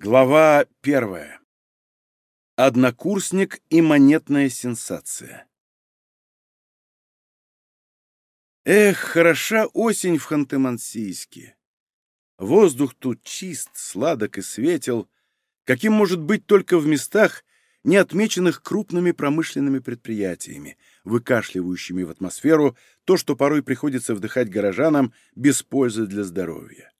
Глава первая. Однокурсник и монетная сенсация. Эх, хороша осень в Ханты-Мансийске. Воздух тут чист, сладок и светел, каким может быть только в местах, не отмеченных крупными промышленными предприятиями, выкашливающими в атмосферу то, что порой приходится вдыхать горожанам без пользы для здоровья.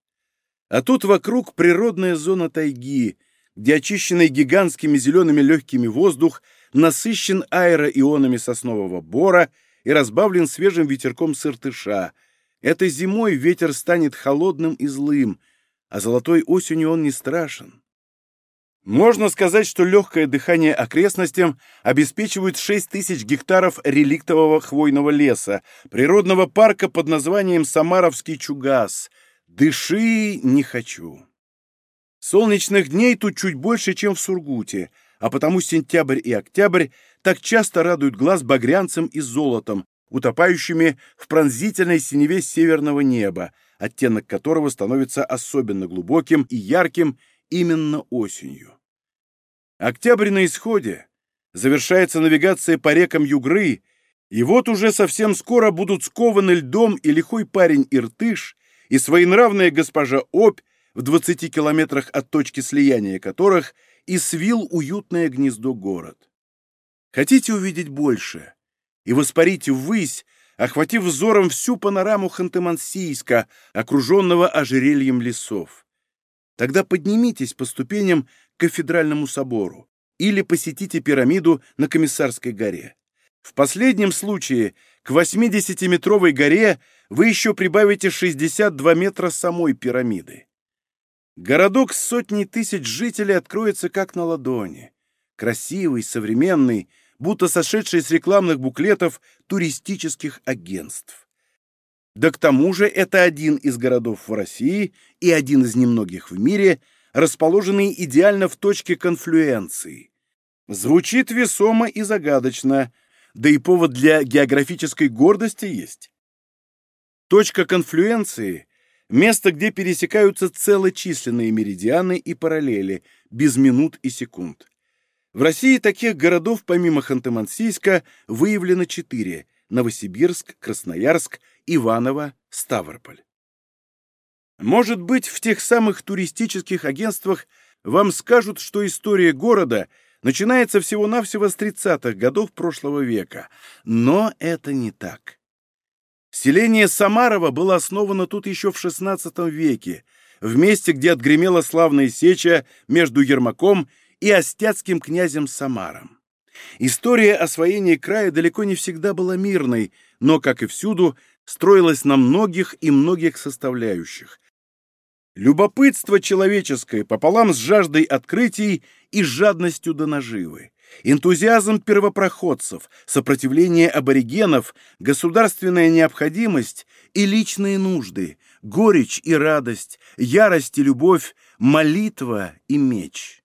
А тут вокруг природная зона тайги, где очищенный гигантскими зелеными легкими воздух насыщен аэроионами соснового бора и разбавлен свежим ветерком сыртыша. Этой зимой ветер станет холодным и злым, а золотой осенью он не страшен. Можно сказать, что легкое дыхание окрестностям обеспечивает 6 тысяч гектаров реликтового хвойного леса, природного парка под названием Самаровский Чугас – Дыши не хочу. Солнечных дней тут чуть больше, чем в Сургуте, а потому сентябрь и октябрь так часто радуют глаз багрянцем и золотом, утопающими в пронзительной синеве северного неба, оттенок которого становится особенно глубоким и ярким именно осенью. Октябрь на исходе, завершается навигация по рекам Югры, и вот уже совсем скоро будут скованы льдом и лихой парень Иртыш, и своенравная госпожа Обь в 20 километрах от точки слияния которых и свил уютное гнездо город. Хотите увидеть больше? И воспарите ввысь, охватив взором всю панораму Ханты-Мансийска, окруженного ожерельем лесов. Тогда поднимитесь по ступеням к кафедральному собору или посетите пирамиду на Комиссарской горе. В последнем случае к 80-метровой горе вы еще прибавите 62 метра самой пирамиды. Городок с сотней тысяч жителей откроется как на ладони. Красивый, современный, будто сошедший с рекламных буклетов туристических агентств. Да к тому же это один из городов в России и один из немногих в мире, расположенный идеально в точке конфлюенции. Звучит весомо и загадочно, да и повод для географической гордости есть. Точка конфлюенции – место, где пересекаются целочисленные меридианы и параллели, без минут и секунд. В России таких городов, помимо Ханты-Мансийска, выявлено четыре – Новосибирск, Красноярск, Иваново, Ставрополь. Может быть, в тех самых туристических агентствах вам скажут, что история города начинается всего-навсего с 30-х годов прошлого века, но это не так. Селение Самарова было основано тут еще в XVI веке, в месте, где отгремела славная сеча между Ермаком и остяцким князем Самаром. История освоения края далеко не всегда была мирной, но, как и всюду, строилась на многих и многих составляющих. Любопытство человеческое пополам с жаждой открытий и жадностью до наживы энтузиазм первопроходцев, сопротивление аборигенов, государственная необходимость и личные нужды, горечь и радость, ярость и любовь, молитва и меч.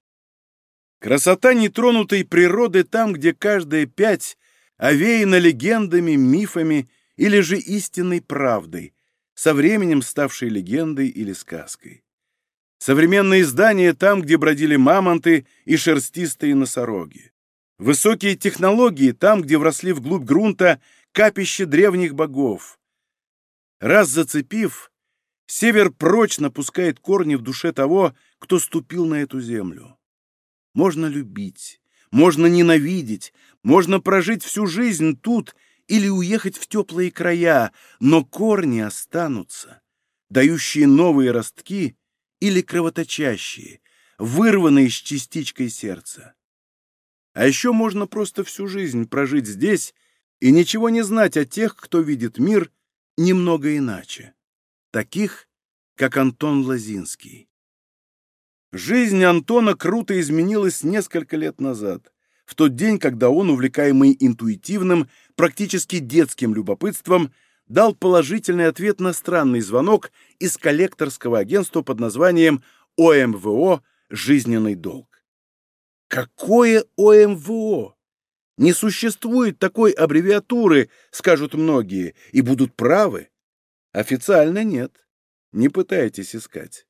Красота нетронутой природы там, где каждая пять овеяна легендами, мифами или же истинной правдой, со временем ставшей легендой или сказкой. Современные здания там, где бродили мамонты и шерстистые носороги. Высокие технологии там, где вросли вглубь грунта капища древних богов. Раз зацепив, север прочно пускает корни в душе того, кто ступил на эту землю. Можно любить, можно ненавидеть, можно прожить всю жизнь тут или уехать в теплые края, но корни останутся, дающие новые ростки или кровоточащие, вырванные с частичкой сердца. А еще можно просто всю жизнь прожить здесь и ничего не знать о тех, кто видит мир немного иначе. Таких, как Антон Лозинский. Жизнь Антона круто изменилась несколько лет назад, в тот день, когда он, увлекаемый интуитивным, практически детским любопытством, дал положительный ответ на странный звонок из коллекторского агентства под названием ОМВО «Жизненный долг». Какое ОМВО? Не существует такой аббревиатуры, скажут многие, и будут правы. Официально нет. Не пытайтесь искать.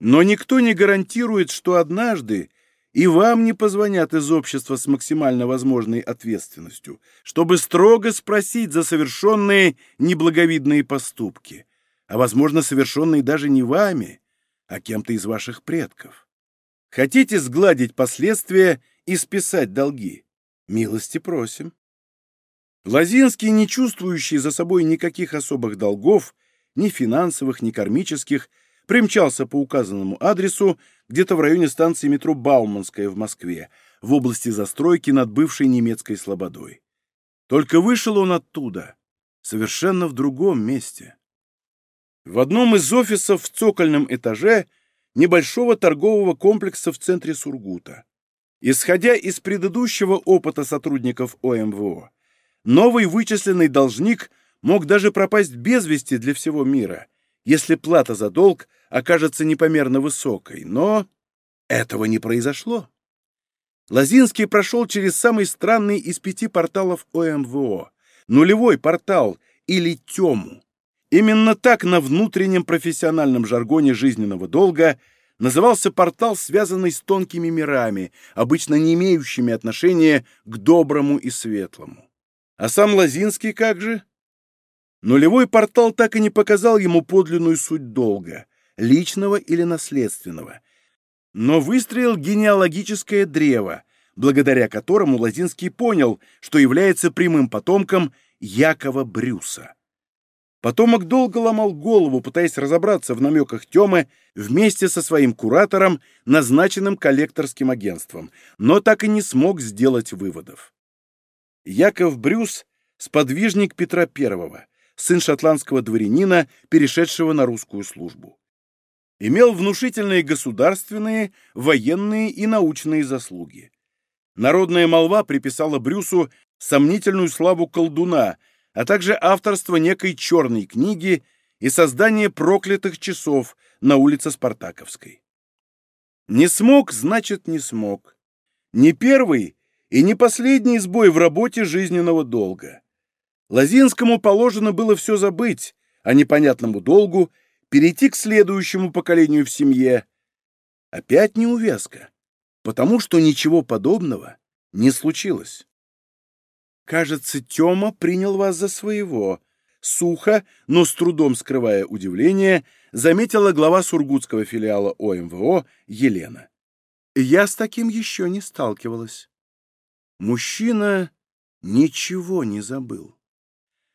Но никто не гарантирует, что однажды и вам не позвонят из общества с максимально возможной ответственностью, чтобы строго спросить за совершенные неблаговидные поступки, а, возможно, совершенные даже не вами, а кем-то из ваших предков. Хотите сгладить последствия и списать долги? Милости просим. Лазинский, не чувствующий за собой никаких особых долгов, ни финансовых, ни кармических, примчался по указанному адресу где-то в районе станции метро Бауманская в Москве, в области застройки над бывшей немецкой слободой. Только вышел он оттуда, совершенно в другом месте. В одном из офисов в цокольном этаже небольшого торгового комплекса в центре Сургута. Исходя из предыдущего опыта сотрудников ОМВО, новый вычисленный должник мог даже пропасть без вести для всего мира, если плата за долг окажется непомерно высокой, но этого не произошло. Лазинский прошел через самый странный из пяти порталов ОМВО – нулевой портал или тему. Именно так на внутреннем профессиональном жаргоне жизненного долга назывался портал, связанный с тонкими мирами, обычно не имеющими отношения к доброму и светлому. А сам Лазинский как же? Нулевой портал так и не показал ему подлинную суть долга, личного или наследственного, но выстроил генеалогическое древо, благодаря которому Лазинский понял, что является прямым потомком Якова Брюса. Потомок долго ломал голову, пытаясь разобраться в намеках Темы вместе со своим куратором, назначенным коллекторским агентством, но так и не смог сделать выводов. Яков Брюс – сподвижник Петра I, сын шотландского дворянина, перешедшего на русскую службу. Имел внушительные государственные, военные и научные заслуги. Народная молва приписала Брюсу сомнительную славу колдуна, а также авторство некой черной книги и создание проклятых часов на улице Спартаковской. Не смог, значит, не смог. Не первый и не последний сбой в работе жизненного долга. Лазинскому положено было все забыть, а непонятному долгу перейти к следующему поколению в семье. Опять неувязка, потому что ничего подобного не случилось. Кажется, Тёма принял вас за своего. Сухо, но с трудом скрывая удивление, заметила глава сургутского филиала ОМВО Елена. Я с таким еще не сталкивалась. Мужчина ничего не забыл.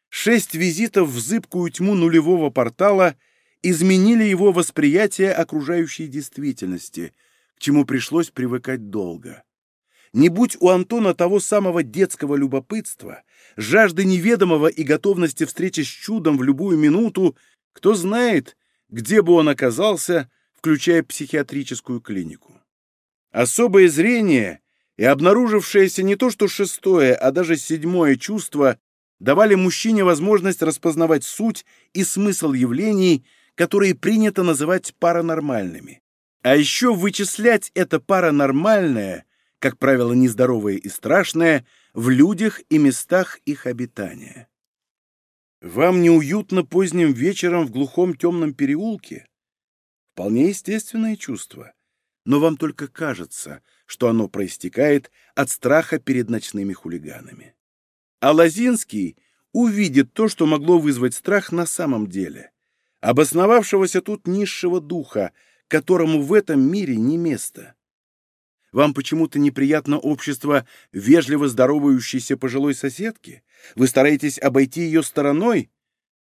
Шесть визитов в зыбкую тьму нулевого портала изменили его восприятие окружающей действительности, к чему пришлось привыкать долго. Не будь у Антона того самого детского любопытства, жажды неведомого и готовности встречи с чудом в любую минуту, кто знает, где бы он оказался, включая психиатрическую клинику. Особое зрение и обнаружившееся не то что шестое, а даже седьмое чувство давали мужчине возможность распознавать суть и смысл явлений, которые принято называть паранормальными. А еще вычислять это паранормальное как правило, нездоровое и страшное, в людях и местах их обитания. Вам неуютно поздним вечером в глухом темном переулке? Вполне естественное чувство, но вам только кажется, что оно проистекает от страха перед ночными хулиганами. А Лозинский увидит то, что могло вызвать страх на самом деле, обосновавшегося тут низшего духа, которому в этом мире не место. Вам почему-то неприятно общество вежливо здоровающейся пожилой соседки? Вы стараетесь обойти ее стороной?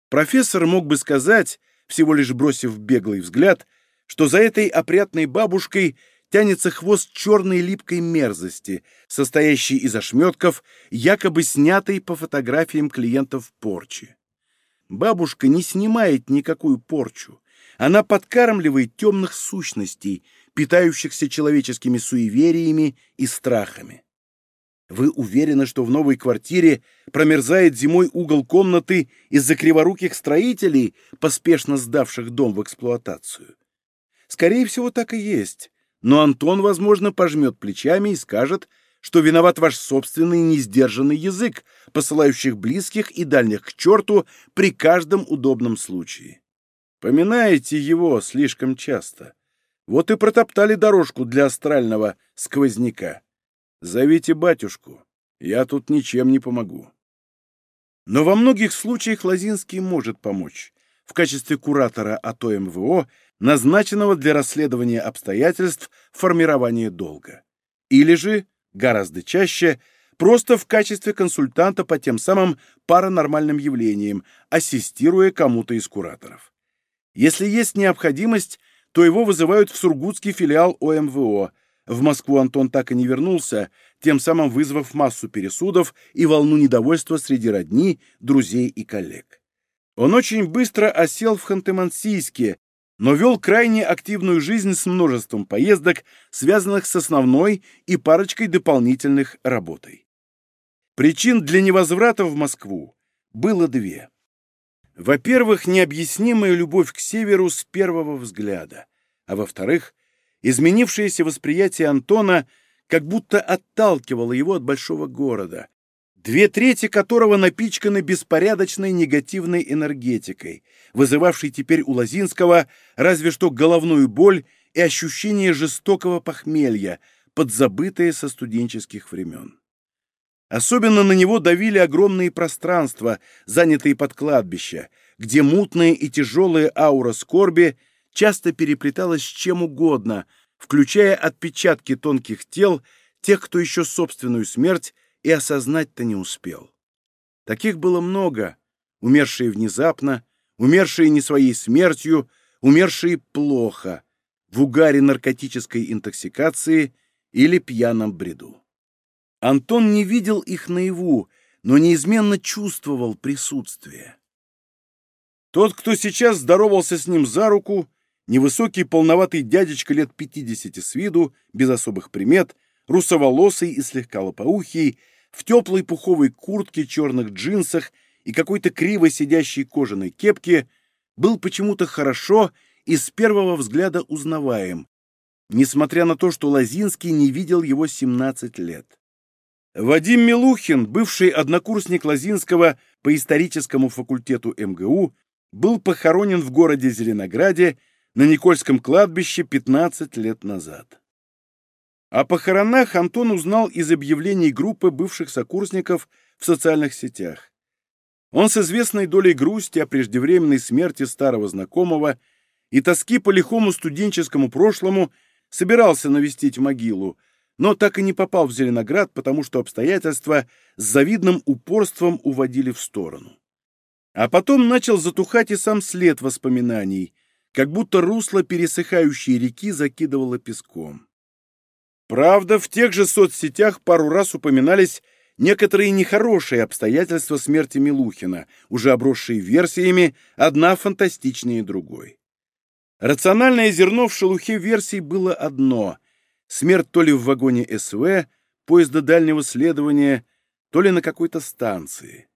Профессор мог бы сказать, всего лишь бросив беглый взгляд, что за этой опрятной бабушкой тянется хвост черной липкой мерзости, состоящей из ошметков, якобы снятой по фотографиям клиентов порчи. Бабушка не снимает никакую порчу. Она подкармливает темных сущностей, питающихся человеческими суевериями и страхами. Вы уверены, что в новой квартире промерзает зимой угол комнаты из-за криворуких строителей, поспешно сдавших дом в эксплуатацию? Скорее всего, так и есть. Но Антон, возможно, пожмет плечами и скажет, что виноват ваш собственный несдержанный язык, посылающих близких и дальних к черту при каждом удобном случае. Поминаете его слишком часто. Вот и протоптали дорожку для астрального сквозняка. Зовите батюшку, я тут ничем не помогу. Но во многих случаях Лозинский может помочь в качестве куратора АТО МВО, назначенного для расследования обстоятельств формирования долга. Или же, гораздо чаще, просто в качестве консультанта по тем самым паранормальным явлениям, ассистируя кому-то из кураторов. Если есть необходимость, то его вызывают в Сургутский филиал ОМВО. В Москву Антон так и не вернулся, тем самым вызвав массу пересудов и волну недовольства среди родни, друзей и коллег. Он очень быстро осел в Ханты-Мансийске, но вел крайне активную жизнь с множеством поездок, связанных с основной и парочкой дополнительных работой. Причин для невозврата в Москву было две. Во-первых, необъяснимая любовь к северу с первого взгляда, а во-вторых, изменившееся восприятие Антона как будто отталкивало его от большого города, две трети которого напичканы беспорядочной негативной энергетикой, вызывавшей теперь у Лозинского разве что головную боль и ощущение жестокого похмелья, подзабытое со студенческих времен. Особенно на него давили огромные пространства, занятые под кладбище, где мутная и тяжелая аура скорби часто переплеталась с чем угодно, включая отпечатки тонких тел тех, кто еще собственную смерть и осознать-то не успел. Таких было много, умершие внезапно, умершие не своей смертью, умершие плохо, в угаре наркотической интоксикации или пьяном бреду. Антон не видел их наяву, но неизменно чувствовал присутствие. Тот, кто сейчас здоровался с ним за руку, невысокий полноватый дядечка лет пятидесяти с виду, без особых примет, русоволосый и слегка лопоухий, в теплой пуховой куртке, черных джинсах и какой-то криво сидящей кожаной кепке, был почему-то хорошо и с первого взгляда узнаваем, несмотря на то, что Лозинский не видел его 17 лет. Вадим Милухин, бывший однокурсник Лозинского по историческому факультету МГУ, был похоронен в городе Зеленограде на Никольском кладбище 15 лет назад. О похоронах Антон узнал из объявлений группы бывших сокурсников в социальных сетях. Он с известной долей грусти о преждевременной смерти старого знакомого и тоски по лихому студенческому прошлому собирался навестить могилу, но так и не попал в Зеленоград, потому что обстоятельства с завидным упорством уводили в сторону. А потом начал затухать и сам след воспоминаний, как будто русло пересыхающей реки закидывало песком. Правда, в тех же соцсетях пару раз упоминались некоторые нехорошие обстоятельства смерти Милухина, уже обросшие версиями, одна фантастичнее другой. Рациональное зерно в шелухе версий было одно Смерть то ли в вагоне СВ, поезда дальнего следования, то ли на какой-то станции.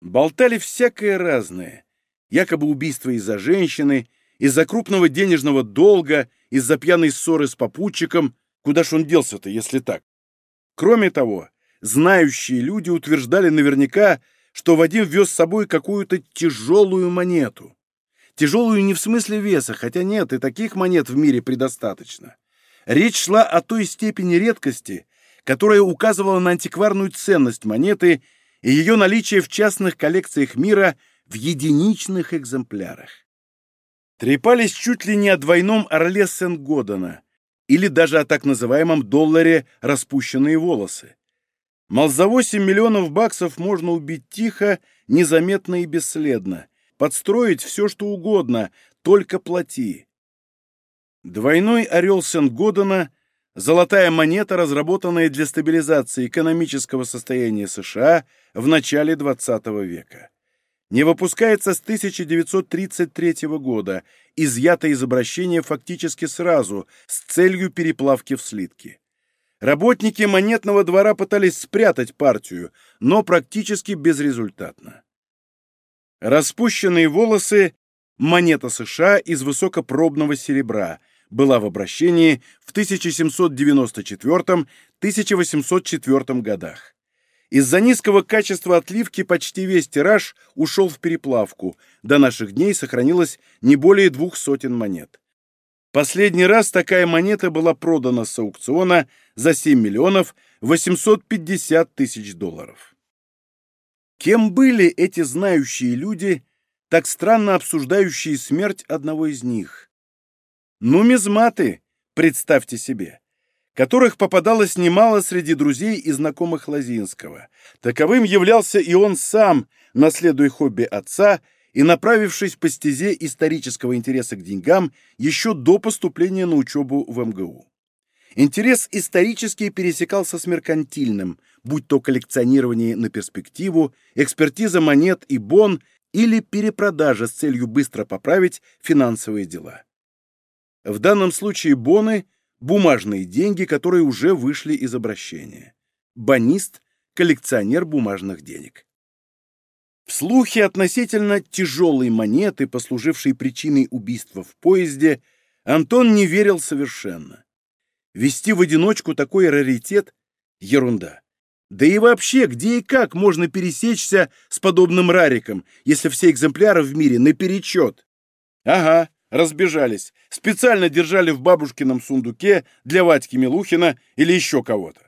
Болтали всякое разное. Якобы убийство из-за женщины, из-за крупного денежного долга, из-за пьяной ссоры с попутчиком. Куда ж он делся-то, если так? Кроме того, знающие люди утверждали наверняка, что Вадим вез с собой какую-то тяжелую монету. Тяжелую не в смысле веса, хотя нет, и таких монет в мире предостаточно. Речь шла о той степени редкости, которая указывала на антикварную ценность монеты и ее наличие в частных коллекциях мира в единичных экземплярах. Трепались чуть ли не о двойном орле Сен-Годена или даже о так называемом долларе «распущенные волосы». Мол, за 8 миллионов баксов можно убить тихо, незаметно и бесследно, подстроить все, что угодно, только плати. Двойной орел Сен-Годена – золотая монета, разработанная для стабилизации экономического состояния США в начале XX века. Не выпускается с 1933 года, изъято из обращения фактически сразу, с целью переплавки в слитки. Работники монетного двора пытались спрятать партию, но практически безрезультатно. Распущенные волосы – монета США из высокопробного серебра – была в обращении в 1794-1804 годах. Из-за низкого качества отливки почти весь тираж ушел в переплавку, до наших дней сохранилось не более двух сотен монет. Последний раз такая монета была продана с аукциона за 7 миллионов 850 тысяч долларов. Кем были эти знающие люди, так странно обсуждающие смерть одного из них? Нумизматы, представьте себе, которых попадалось немало среди друзей и знакомых Лозинского. Таковым являлся и он сам, наследуя хобби отца и направившись по стезе исторического интереса к деньгам еще до поступления на учебу в МГУ. Интерес исторический пересекался с меркантильным, будь то коллекционирование на перспективу, экспертиза монет и бон или перепродажа с целью быстро поправить финансовые дела. В данном случае боны – бумажные деньги, которые уже вышли из обращения. Бонист – коллекционер бумажных денег. В слухе относительно тяжелой монеты, послужившей причиной убийства в поезде, Антон не верил совершенно. Вести в одиночку такой раритет — ерунда. Да и вообще, где и как можно пересечься с подобным рариком, если все экземпляры в мире наперечет? Ага, разбежались. Специально держали в бабушкином сундуке для Вадьки Милухина или еще кого-то.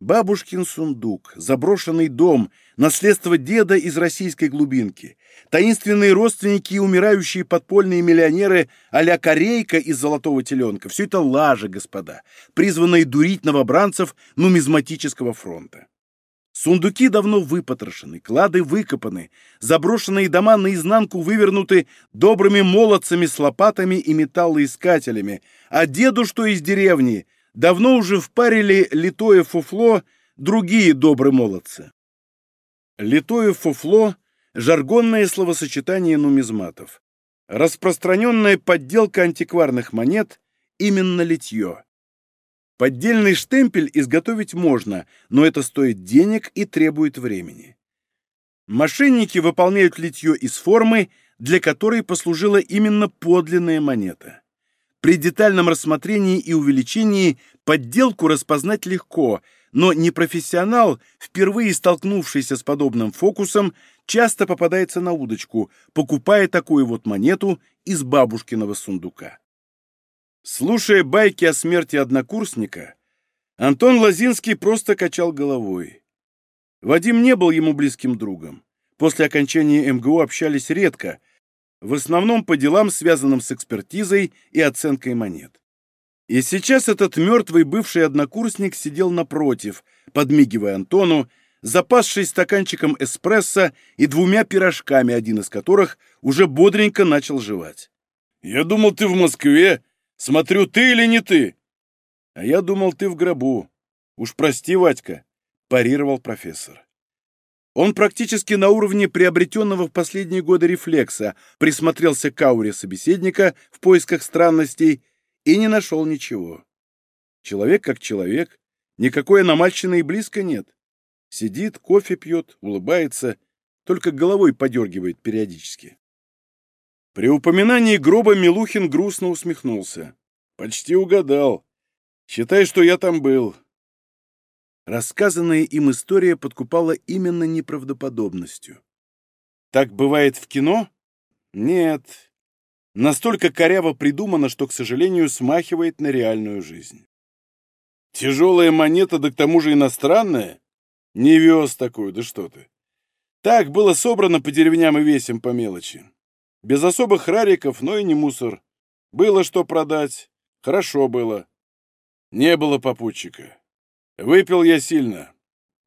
Бабушкин сундук, заброшенный дом, наследство деда из российской глубинки, таинственные родственники и умирающие подпольные миллионеры а-ля Корейка из «Золотого теленка» — все это лажа, господа, призванные дурить новобранцев нумизматического фронта. Сундуки давно выпотрошены, клады выкопаны, заброшенные дома наизнанку вывернуты добрыми молодцами с лопатами и металлоискателями, а деду, что из деревни — давно уже впарили литое фуфло другие добрые молодцы. Литое фуфло – жаргонное словосочетание нумизматов. Распространенная подделка антикварных монет – именно литье. Поддельный штемпель изготовить можно, но это стоит денег и требует времени. Мошенники выполняют литье из формы, для которой послужила именно подлинная монета. При детальном рассмотрении и увеличении подделку распознать легко, но непрофессионал, впервые столкнувшийся с подобным фокусом, часто попадается на удочку, покупая такую вот монету из бабушкиного сундука. Слушая байки о смерти однокурсника, Антон Лозинский просто качал головой. Вадим не был ему близким другом. После окончания МГУ общались редко, в основном по делам, связанным с экспертизой и оценкой монет. И сейчас этот мертвый бывший однокурсник сидел напротив, подмигивая Антону, запасшись стаканчиком эспрессо и двумя пирожками, один из которых уже бодренько начал жевать. «Я думал, ты в Москве. Смотрю, ты или не ты?» «А я думал, ты в гробу. Уж прости, Вадька», — парировал профессор. Он практически на уровне приобретенного в последние годы рефлекса присмотрелся к ауре собеседника в поисках странностей и не нашел ничего. Человек как человек, никакой аномальщины и близко нет. Сидит, кофе пьет, улыбается, только головой подергивает периодически. При упоминании гроба Милухин грустно усмехнулся. «Почти угадал. Считай, что я там был. Рассказанная им история подкупала именно неправдоподобностью. Так бывает в кино? Нет. Настолько коряво придумано, что, к сожалению, смахивает на реальную жизнь. Тяжелая монета, да к тому же иностранная? Не вез такую, да что ты. Так было собрано по деревням и весим по мелочи. Без особых рариков, но и не мусор. Было что продать. Хорошо было. Не было попутчика. Выпил я сильно.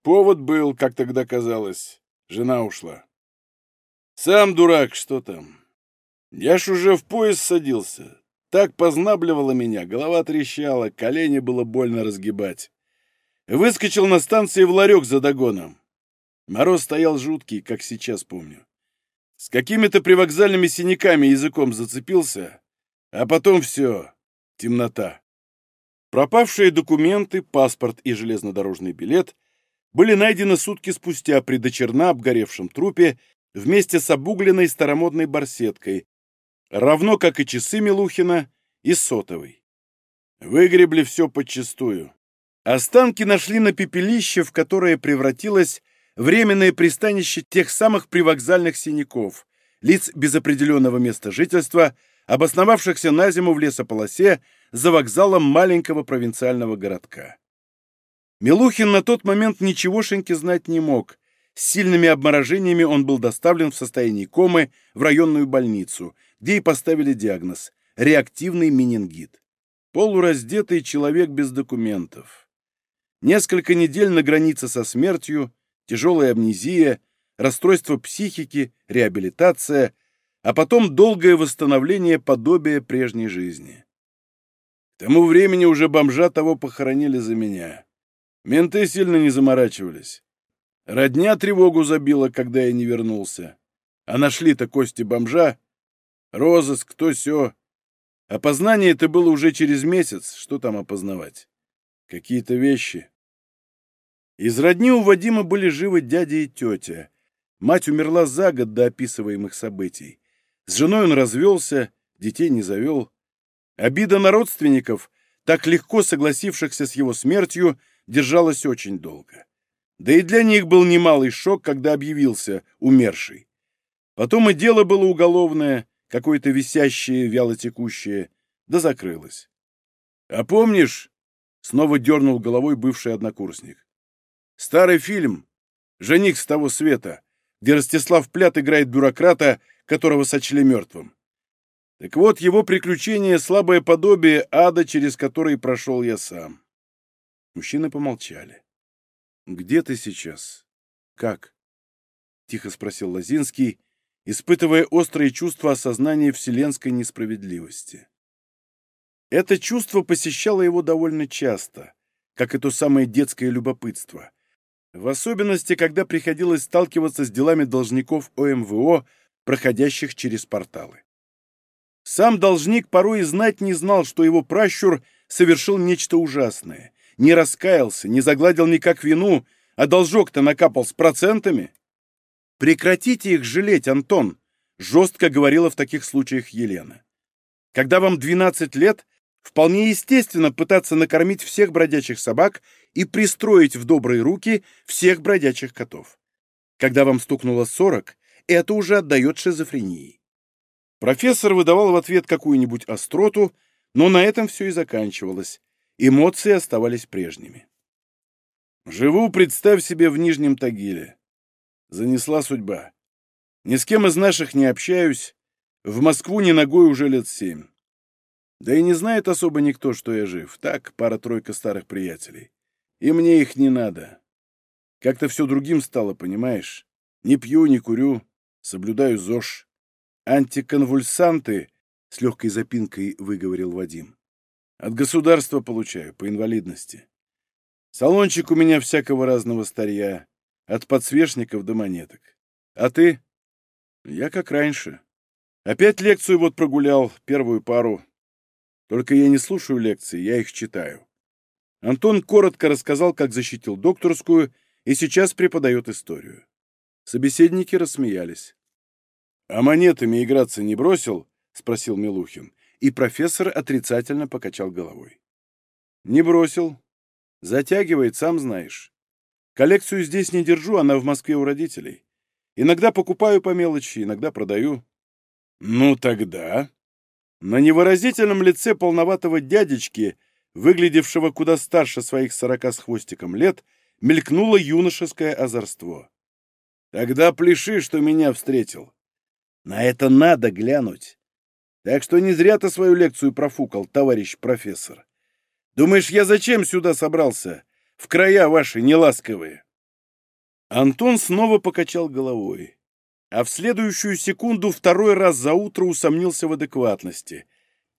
Повод был, как тогда казалось. Жена ушла. Сам дурак, что там. Я ж уже в поезд садился. Так познабливало меня, голова трещала, колени было больно разгибать. Выскочил на станции в ларек за догоном. Мороз стоял жуткий, как сейчас помню. С какими-то привокзальными синяками языком зацепился, а потом все, темнота. Пропавшие документы, паспорт и железнодорожный билет были найдены сутки спустя при дочерно обгоревшем трупе вместе с обугленной старомодной барсеткой, равно как и часы Милухина и сотовой. Выгребли все подчистую. Останки нашли на пепелище, в которое превратилось временное пристанище тех самых привокзальных синяков, лиц без определенного места жительства, обосновавшихся на зиму в лесополосе за вокзалом маленького провинциального городка. Милухин на тот момент ничегошеньки знать не мог. С сильными обморожениями он был доставлен в состоянии комы в районную больницу, где и поставили диагноз – реактивный менингит. Полураздетый человек без документов. Несколько недель на границе со смертью, тяжелая амнезия, расстройство психики, реабилитация, а потом долгое восстановление подобия прежней жизни. К тому времени уже бомжа того похоронили за меня. Менты сильно не заморачивались. Родня тревогу забила, когда я не вернулся. А нашли-то кости бомжа. Розыск, то сё. Опознание это было уже через месяц. Что там опознавать? Какие-то вещи. Из родни у Вадима были живы дядя и тетя. Мать умерла за год до описываемых событий. С женой он развелся, детей не завел. Обида на родственников, так легко согласившихся с его смертью, держалась очень долго. Да и для них был немалый шок, когда объявился умерший. Потом и дело было уголовное, какое-то висящее, вялотекущее, да закрылось. «А помнишь?» — снова дернул головой бывший однокурсник. «Старый фильм «Жених с того света», где Ростислав Плят играет бюрократа, которого сочли мертвым. Так вот, его приключение — слабое подобие ада, через который прошел я сам. Мужчины помолчали. «Где ты сейчас? Как?» — тихо спросил Лозинский, испытывая острые чувства осознания вселенской несправедливости. Это чувство посещало его довольно часто, как и то самое детское любопытство, в особенности, когда приходилось сталкиваться с делами должников ОМВО, проходящих через порталы. Сам должник порой и знать не знал, что его пращур совершил нечто ужасное, не раскаялся, не загладил никак вину, а должок-то накапал с процентами. «Прекратите их жалеть, Антон», — жестко говорила в таких случаях Елена. «Когда вам 12 лет, вполне естественно пытаться накормить всех бродячих собак и пристроить в добрые руки всех бродячих котов. Когда вам стукнуло 40, это уже отдает шизофрении». Профессор выдавал в ответ какую-нибудь остроту, но на этом все и заканчивалось. Эмоции оставались прежними. «Живу, представь себе, в Нижнем Тагиле. Занесла судьба. Ни с кем из наших не общаюсь. В Москву ни ногой уже лет семь. Да и не знает особо никто, что я жив. Так, пара-тройка старых приятелей. И мне их не надо. Как-то все другим стало, понимаешь? Не пью, не курю, соблюдаю ЗОЖ. Антиконвульсанты, — с легкой запинкой выговорил Вадим. От государства получаю, по инвалидности. Салончик у меня всякого разного старья, от подсвечников до монеток. А ты? Я как раньше. Опять лекцию вот прогулял, первую пару. Только я не слушаю лекции, я их читаю. Антон коротко рассказал, как защитил докторскую, и сейчас преподает историю. Собеседники рассмеялись. «А монетами играться не бросил?» — спросил Милухин и профессор отрицательно покачал головой. «Не бросил. Затягивает, сам знаешь. Коллекцию здесь не держу, она в Москве у родителей. Иногда покупаю по мелочи, иногда продаю». «Ну тогда...» На невыразительном лице полноватого дядечки, выглядевшего куда старше своих сорока с хвостиком лет, мелькнуло юношеское озорство. «Тогда пляши, что меня встретил. На это надо глянуть. Так что не зря ты свою лекцию профукал, товарищ профессор. Думаешь, я зачем сюда собрался? В края ваши неласковые. Антон снова покачал головой, а в следующую секунду второй раз за утро усомнился в адекватности.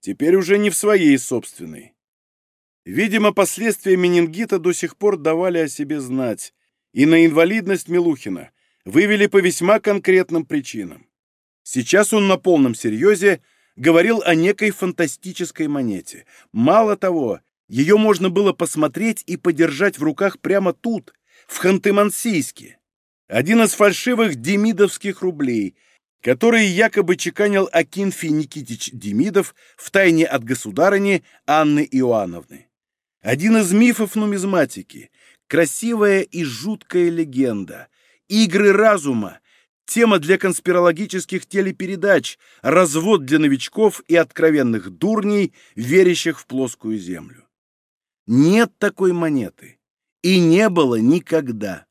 Теперь уже не в своей собственной. Видимо, последствия менингита до сих пор давали о себе знать, и на инвалидность Милухина вывели по весьма конкретным причинам. Сейчас он на полном серьезе говорил о некой фантастической монете. Мало того, ее можно было посмотреть и подержать в руках прямо тут, в Ханты-Мансийске. Один из фальшивых демидовских рублей, которые якобы чеканил Акинфий Никитич Демидов втайне от государыни Анны Иоанновны. Один из мифов нумизматики, красивая и жуткая легенда, игры разума, тема для конспирологических телепередач, развод для новичков и откровенных дурней, верящих в плоскую землю. Нет такой монеты. И не было никогда.